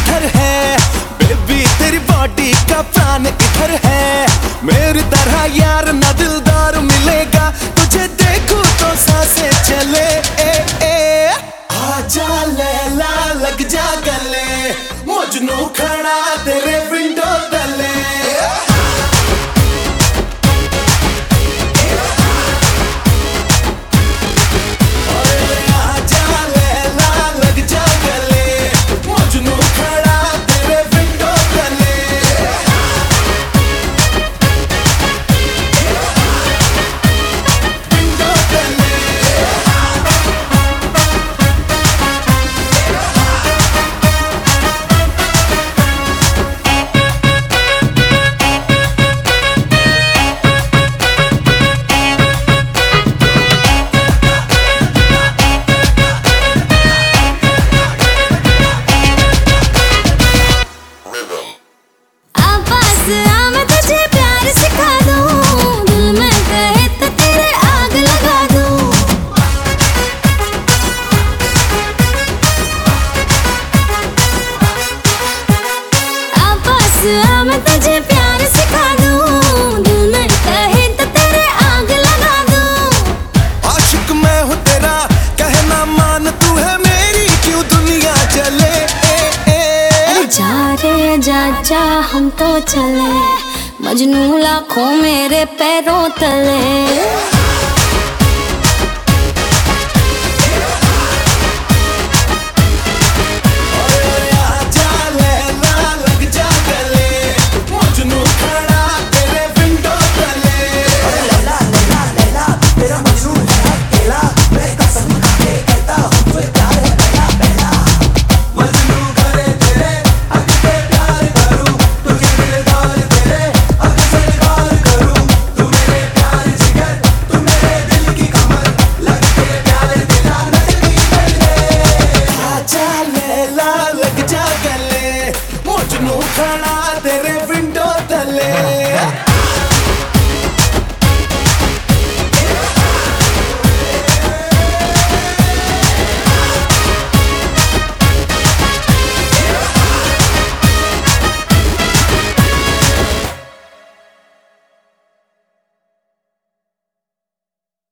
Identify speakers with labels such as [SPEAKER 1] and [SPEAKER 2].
[SPEAKER 1] इधर है। बेबी तेरी बॉडी का प्राण इधर है। मेरी तरह यार ना दिलदार मिलेगा। तुझे देखूँ तो
[SPEAKER 2] सासे चले। ए ए। आजा लैला, लग जा गले। मुझनू खड़ा तेरे आवाज़ आ मैं तुझे प्यार सिखा दूँ दिल में कहे तो तेरे आग लगा दूँ।
[SPEAKER 1] आशिक मैं हूँ तेरा कहना मान तू है मेरी क्यों दुनिया चले? ए, ए।
[SPEAKER 2] अरे जा रे जा जा हम तो चले। मजनू लाखों मेरे पैरों तले। तेरे विंडो तले